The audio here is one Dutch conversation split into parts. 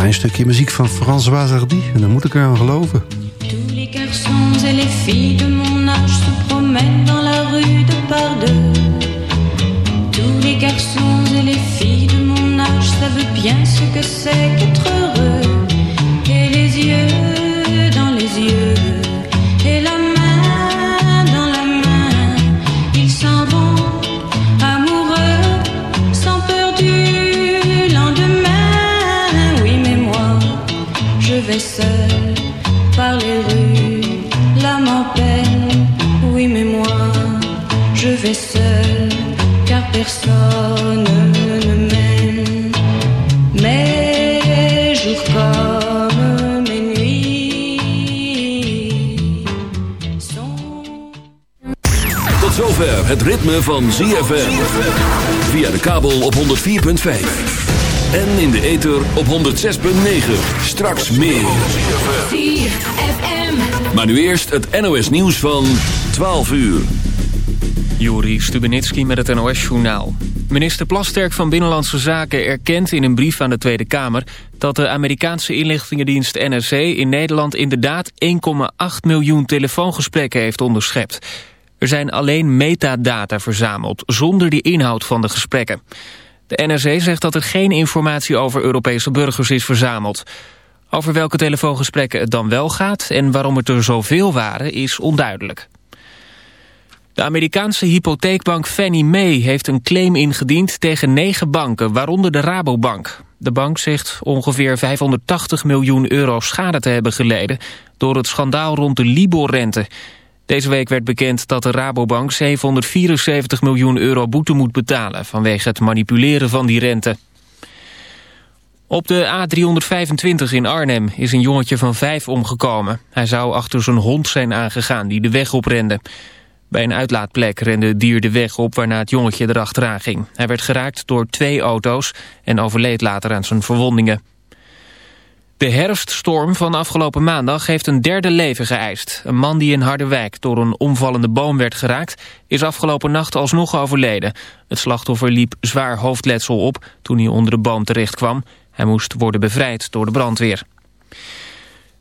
klein stukje muziek van François Hardy. En dan moet ik eraan geloven. Tous les garçons et les filles de mon âge se promènent dans la rue de par deux. Tous les garçons et les filles de mon âge savent bien ce que c'est qu'être heureux. Vais seul, car personne ne m'aime. Mes jours comme mes nuits sont. Tot zover het ritme van ZFM. Via de kabel op 104.5. En in de ether op 106.9. Straks meer. Maar nu eerst het NOS nieuws van 12 uur. Juri Stubenitski met het NOS-journaal. Minister Plasterk van Binnenlandse Zaken erkent in een brief aan de Tweede Kamer... dat de Amerikaanse inlichtingendienst NSC in Nederland inderdaad 1,8 miljoen telefoongesprekken heeft onderschept. Er zijn alleen metadata verzameld, zonder de inhoud van de gesprekken. De NRC zegt dat er geen informatie over Europese burgers is verzameld. Over welke telefoongesprekken het dan wel gaat en waarom het er zoveel waren is onduidelijk. De Amerikaanse hypotheekbank Fannie Mae heeft een claim ingediend tegen negen banken, waaronder de Rabobank. De bank zegt ongeveer 580 miljoen euro schade te hebben geleden door het schandaal rond de Libor-rente. Deze week werd bekend dat de Rabobank 774 miljoen euro boete moet betalen vanwege het manipuleren van die rente. Op de A325 in Arnhem is een jongetje van vijf omgekomen. Hij zou achter zijn hond zijn aangegaan die de weg oprende. Bij een uitlaatplek rende het dier de weg op waarna het jongetje erachteraan ging. Hij werd geraakt door twee auto's en overleed later aan zijn verwondingen. De herfststorm van afgelopen maandag heeft een derde leven geëist. Een man die in Harderwijk door een omvallende boom werd geraakt... is afgelopen nacht alsnog overleden. Het slachtoffer liep zwaar hoofdletsel op toen hij onder de boom terecht kwam. Hij moest worden bevrijd door de brandweer.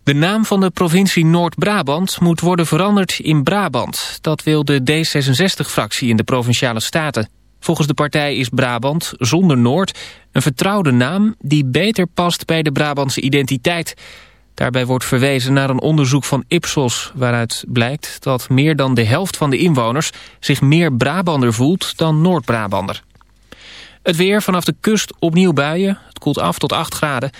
De naam van de provincie Noord-Brabant moet worden veranderd in Brabant. Dat wil de D66-fractie in de Provinciale Staten. Volgens de partij is Brabant, zonder Noord, een vertrouwde naam... die beter past bij de Brabantse identiteit. Daarbij wordt verwezen naar een onderzoek van Ipsos... waaruit blijkt dat meer dan de helft van de inwoners... zich meer Brabander voelt dan Noord-Brabander. Het weer vanaf de kust opnieuw buien. Het koelt af tot 8 graden.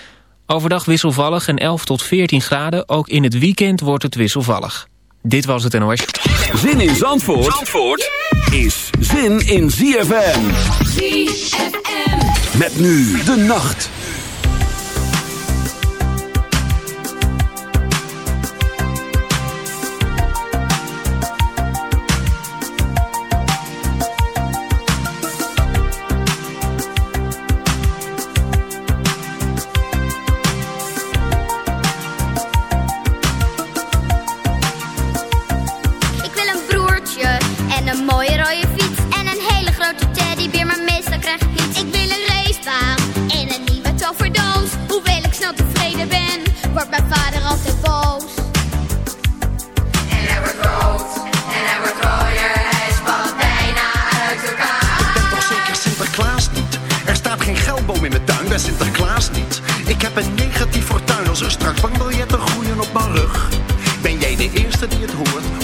Overdag wisselvallig en 11 tot 14 graden. Ook in het weekend wordt het wisselvallig. Dit was het NOS. Zin in Zandvoort, Zandvoort is zin in ZFM. ZFM. Met nu de nacht. Een mooie rode fiets en een hele grote teddybeer, maar meestal krijg ik niets. Ik wil een racebaan en een nieuwe toverdoos. Hoewel ik snel tevreden ben, wordt mijn vader altijd boos. En hij wordt rood en hij wordt rooier, hij valt bijna uit elkaar. Ik ben toch zeker Sinterklaas niet? Er staat geen geldboom in mijn tuin, ben Sinterklaas niet. Ik heb een negatief fortuin als er straks bankbiljetten groeien op mijn rug. Ben jij de eerste die het hoort?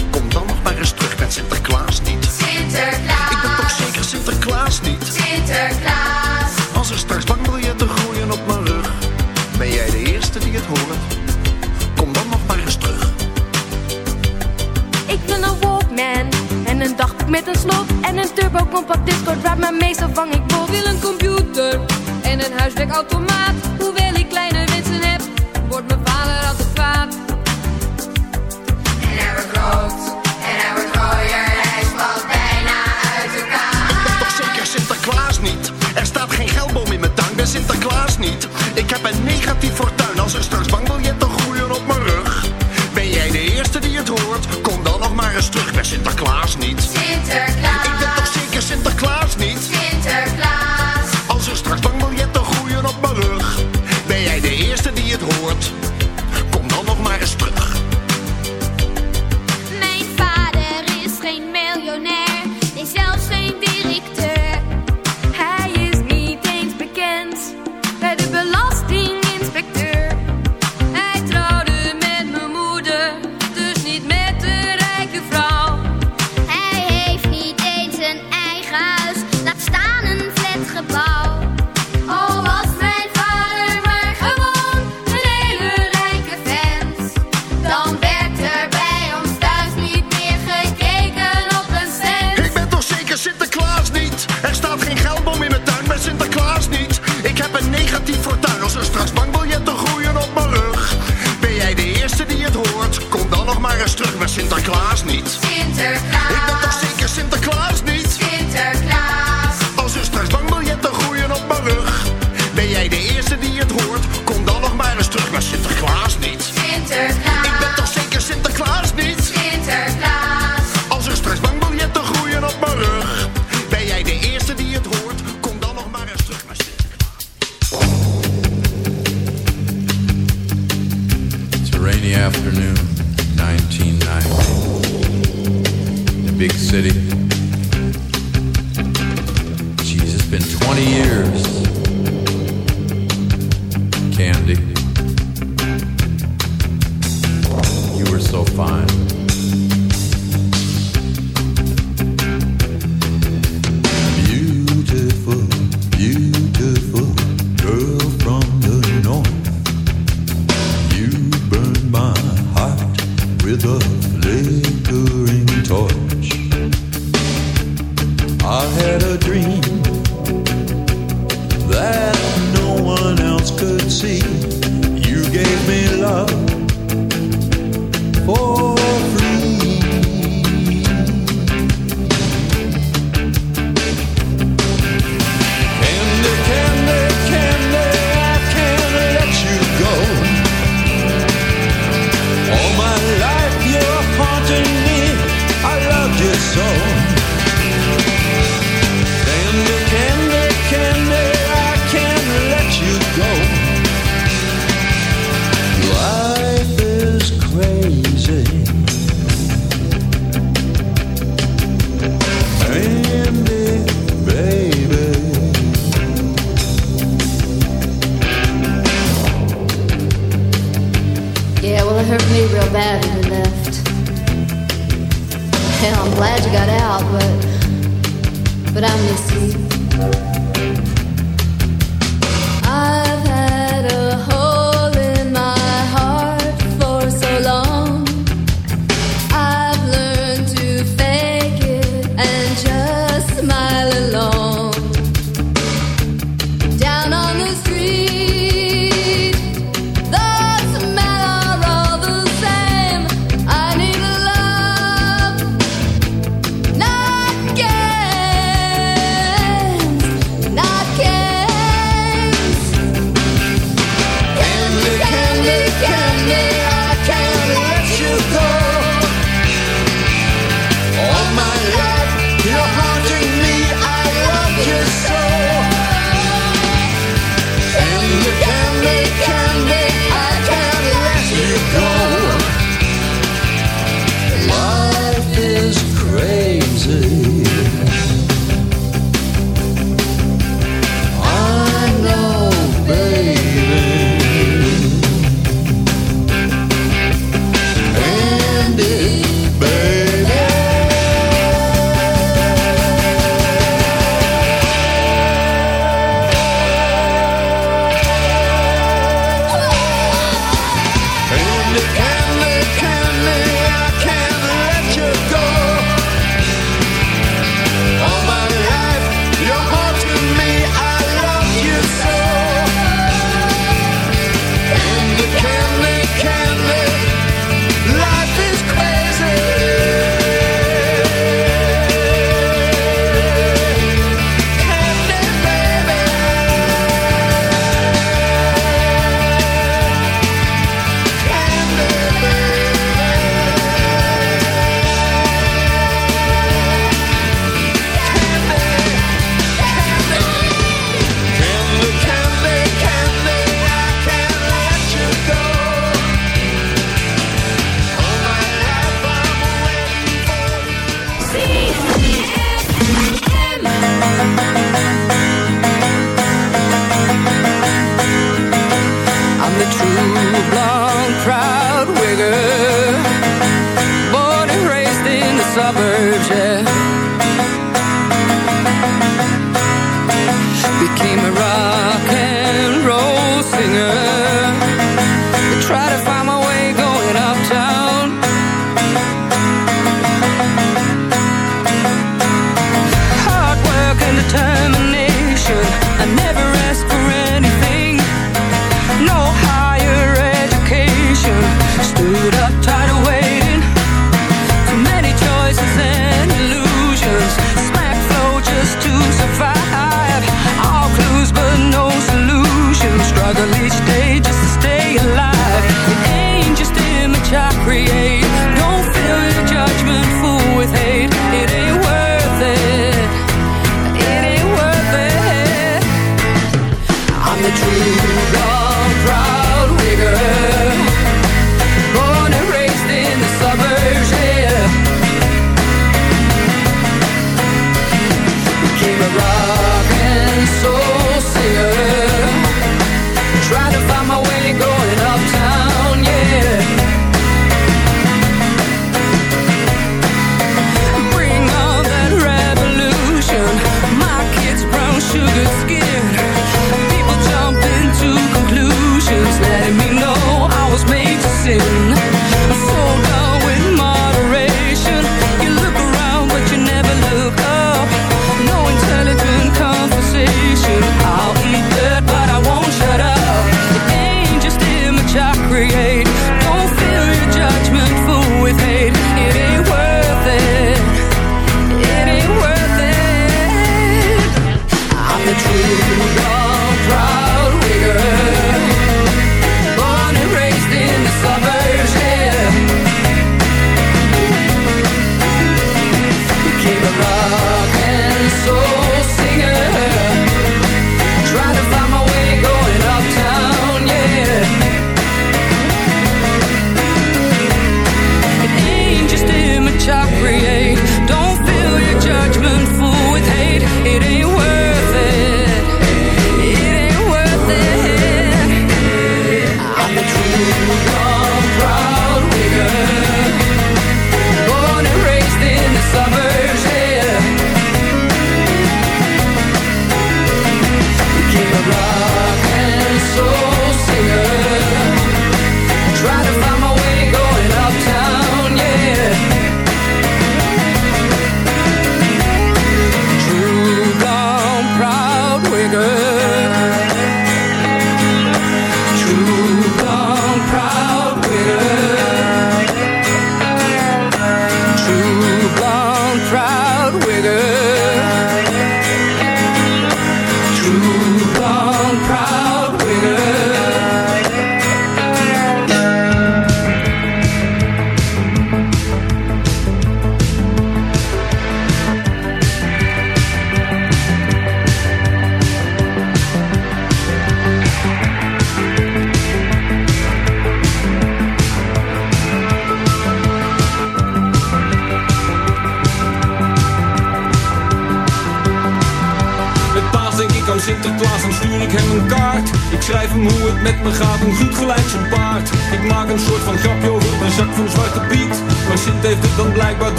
Turbo compact discord mijn meestal vang ik. Wil een computer en een huiswerkautomaat. Hoewel ik kleine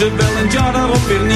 ze bellen, ja daarop weer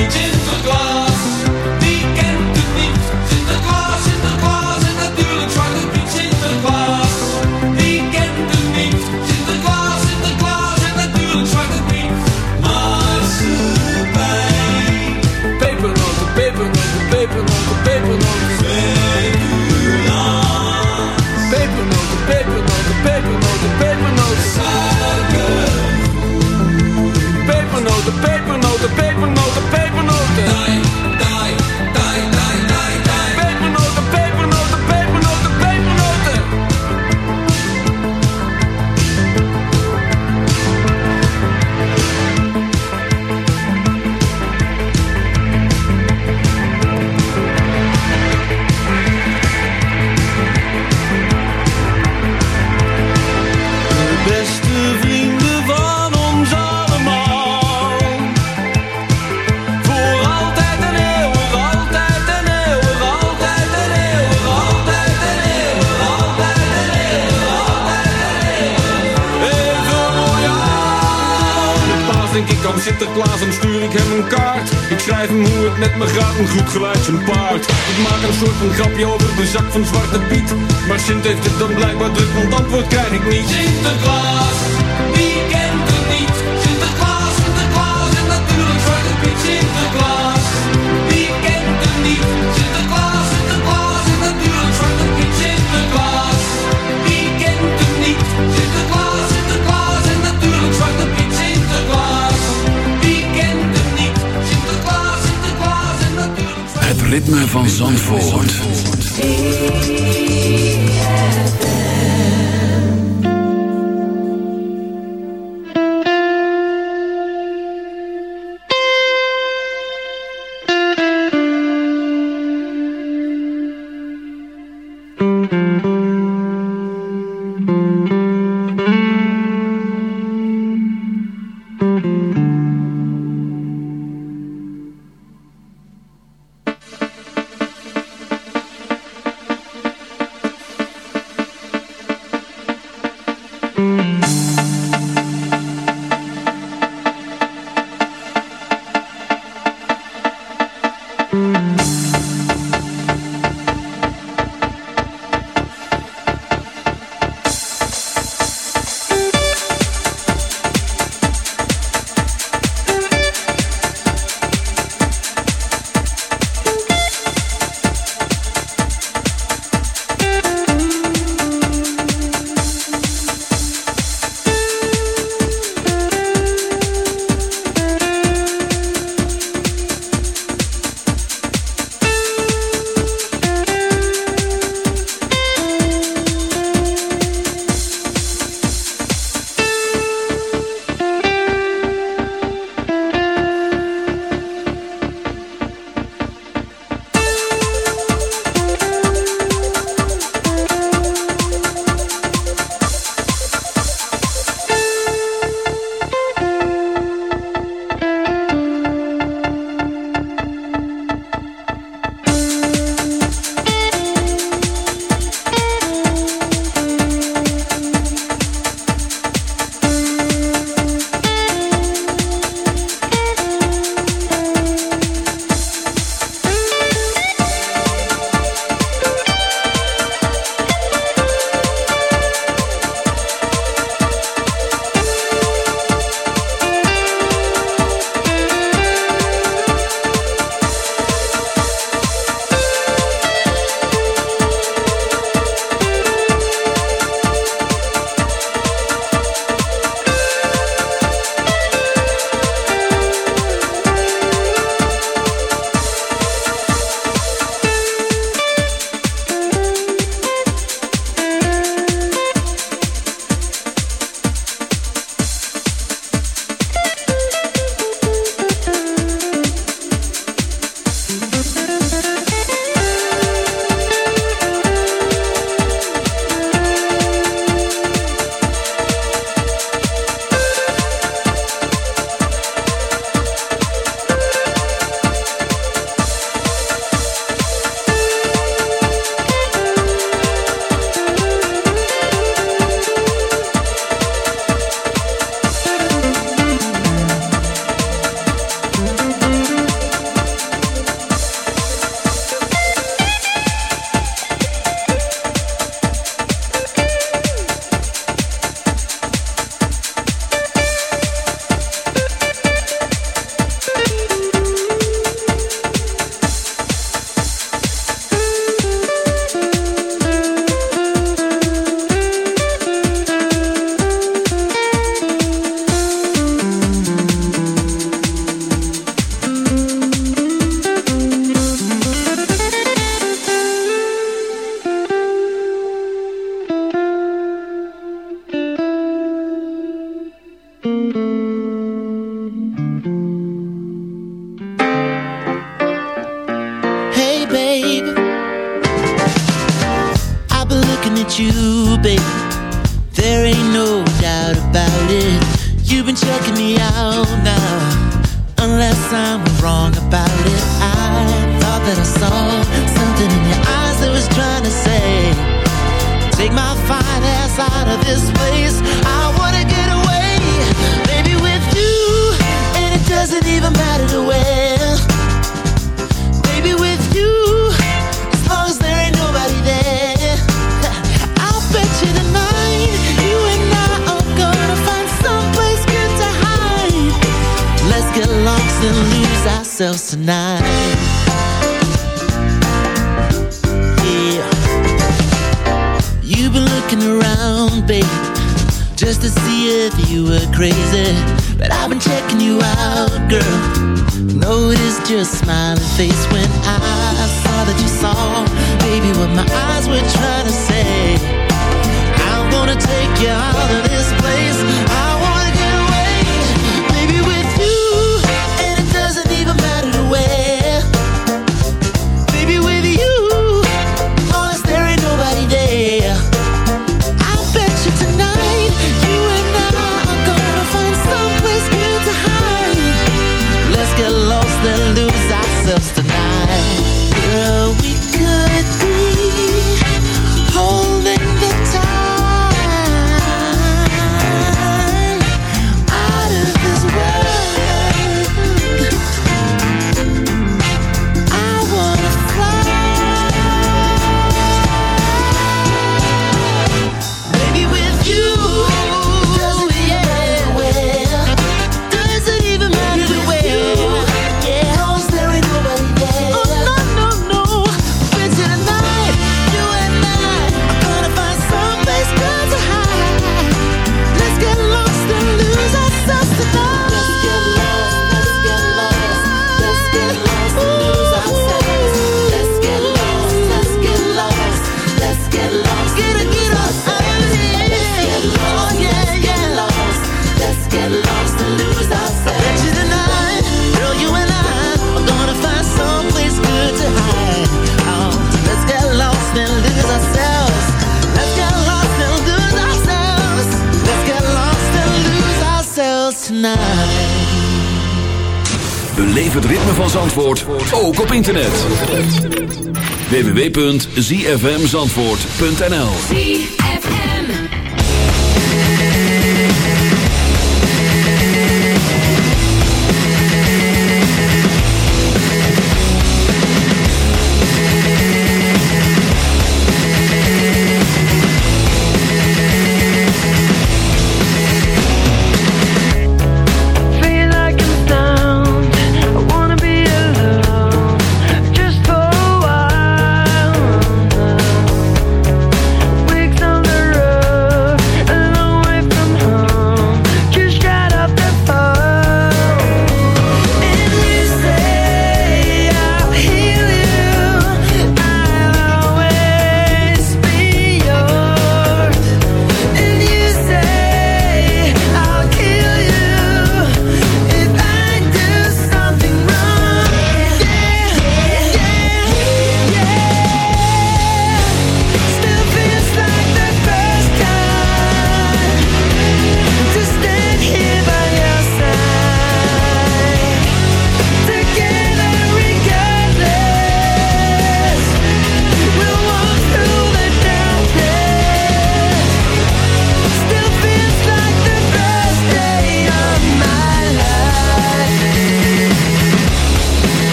www.zfmzandvoort.nl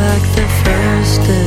like the first day.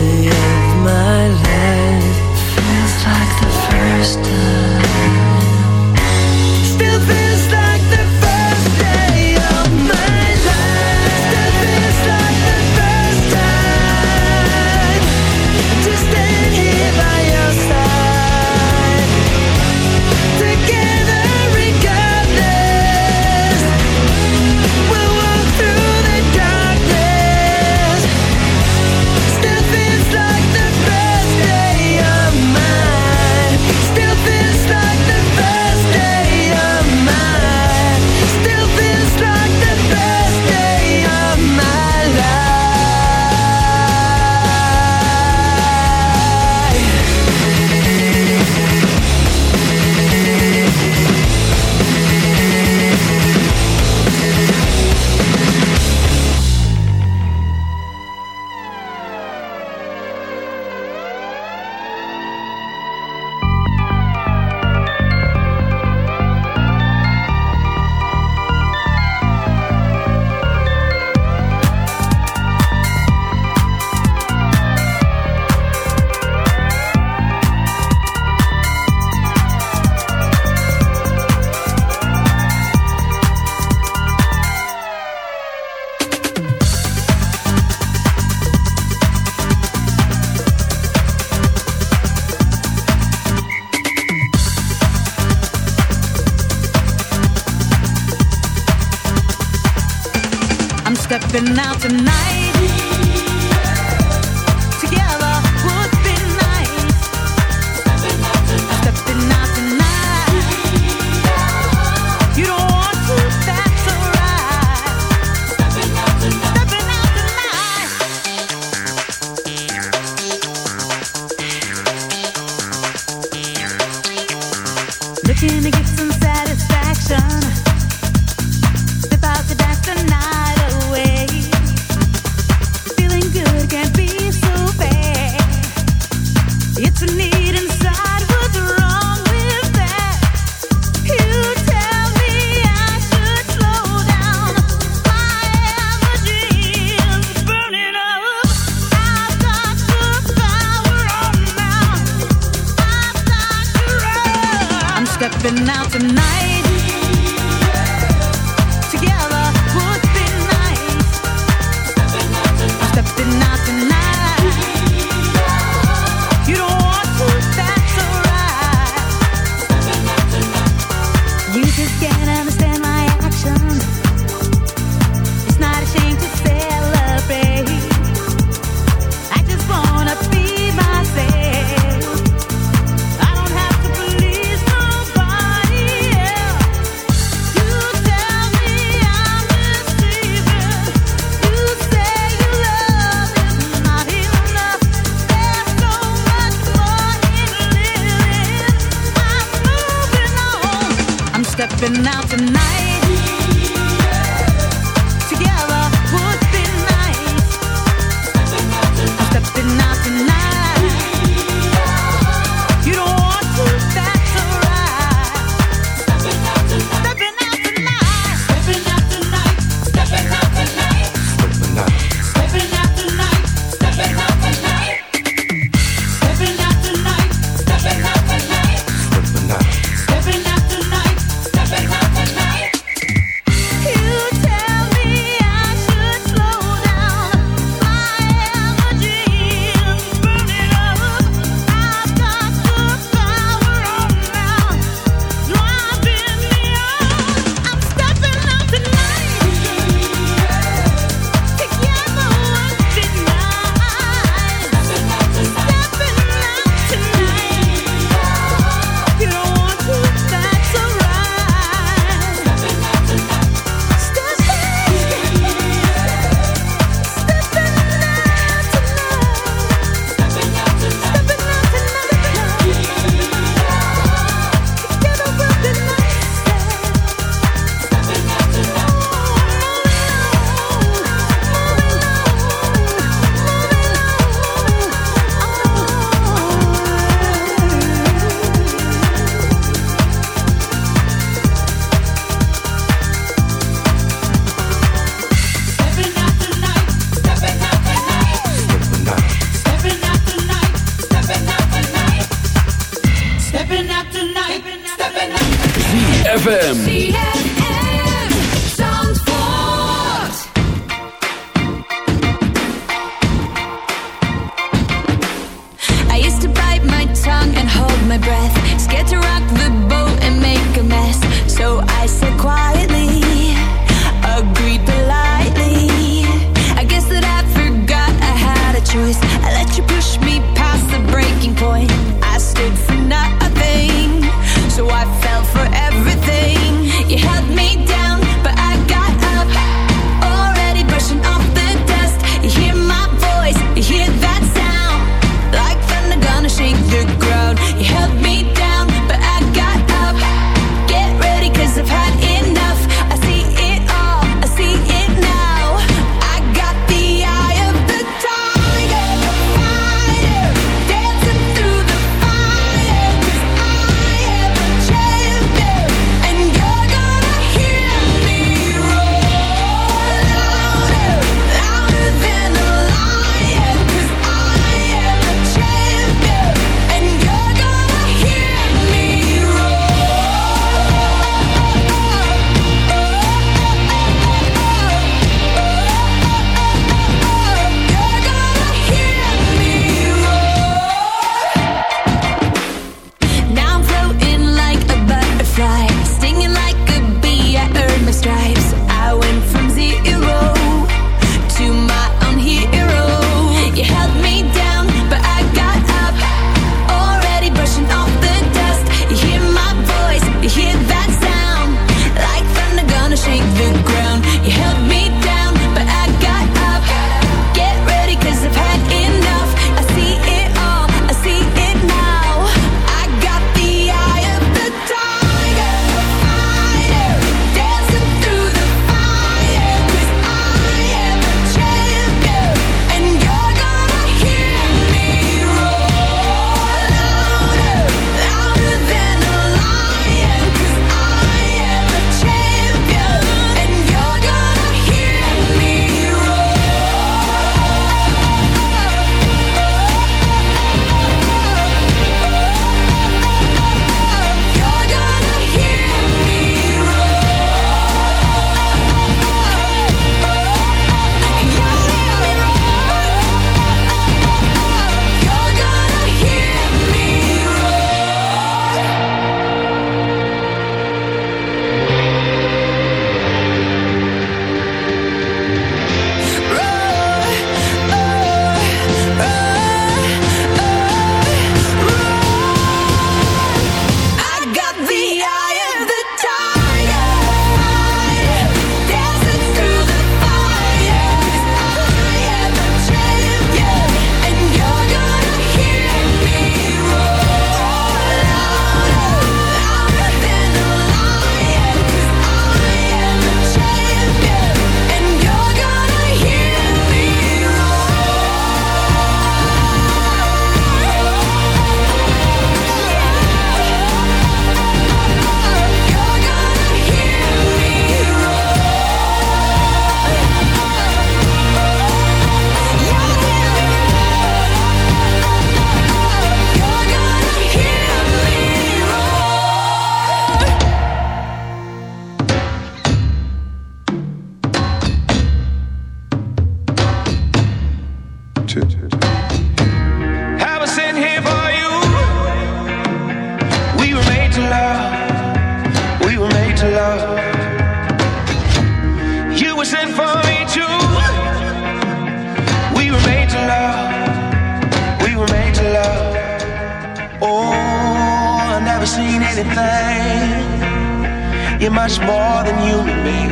man. You're much more than human being,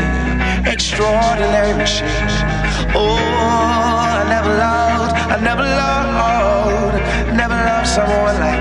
extraordinary machine. Oh, I never loved, I never loved, never loved someone like.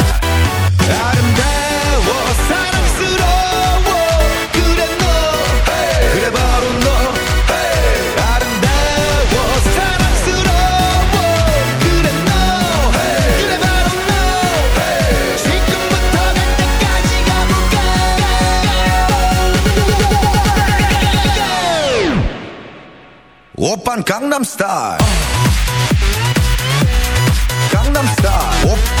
Open Gangnam Style. Gangnam Style. Op.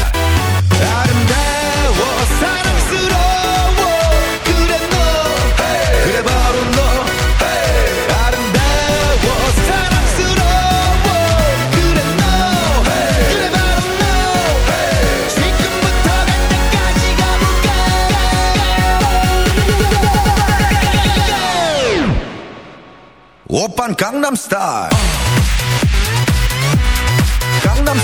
Gangnam Style. Gangnam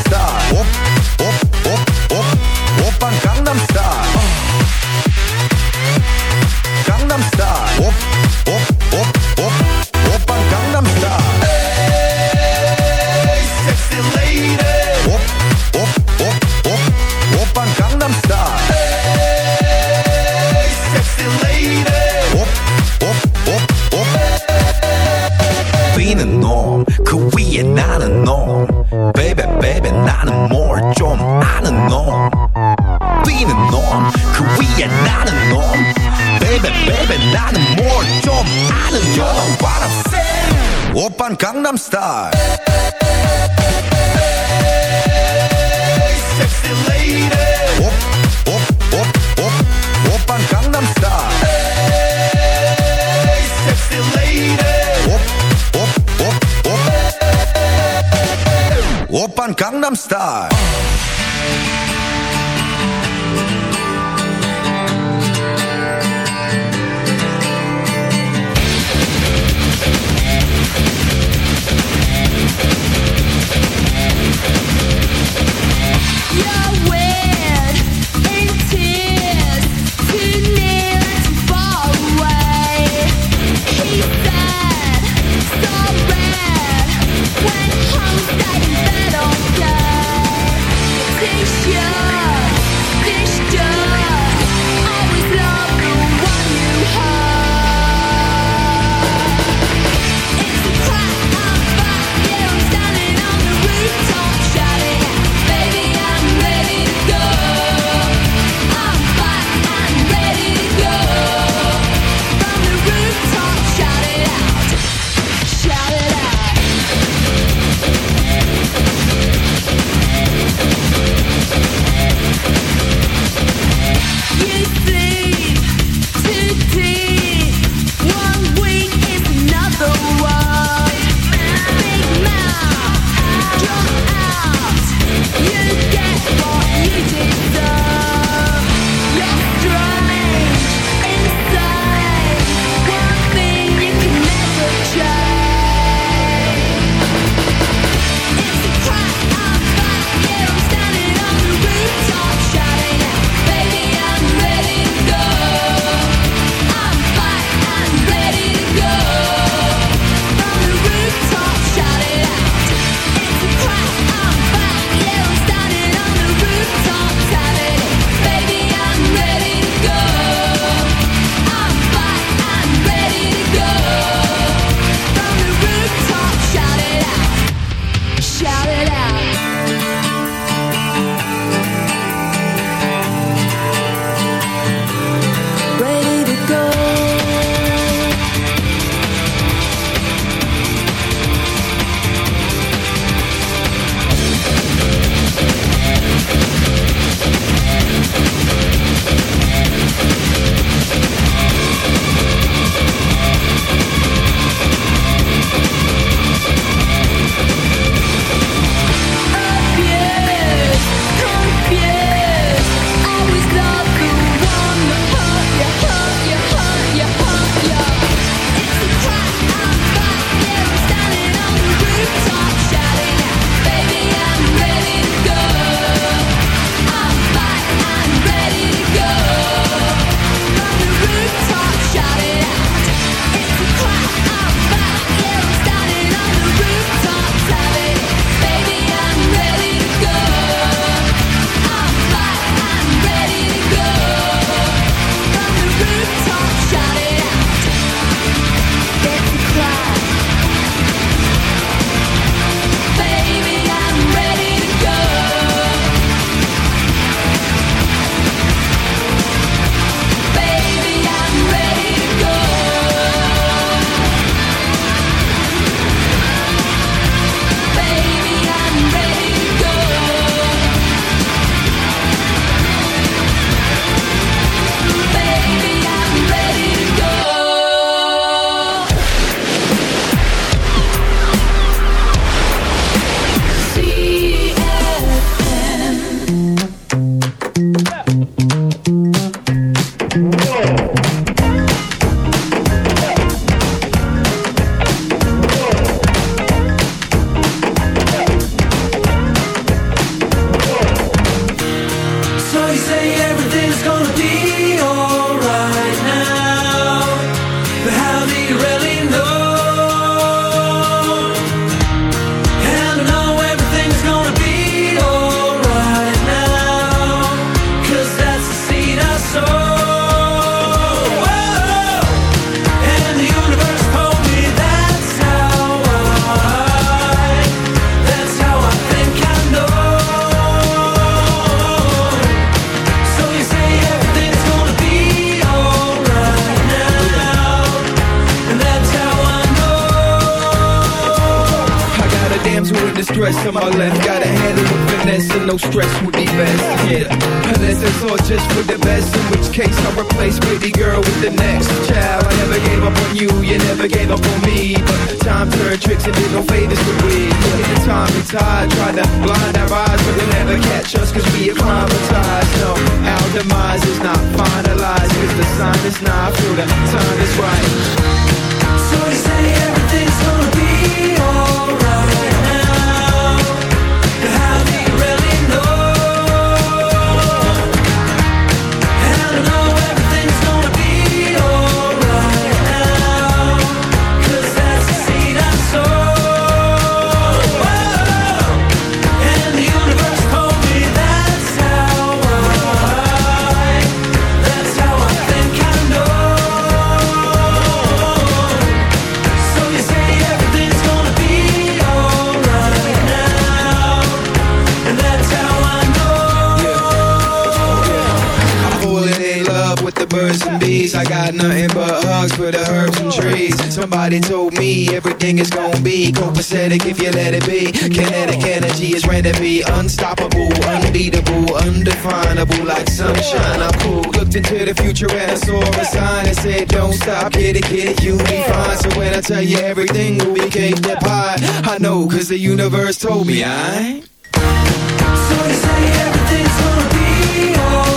into the future and I saw a sign and said, don't stop, get it, get it, you'll be fine. So when I tell you everything will be cake that pie, I know cause the universe told me I. So they say everything's gonna be alright.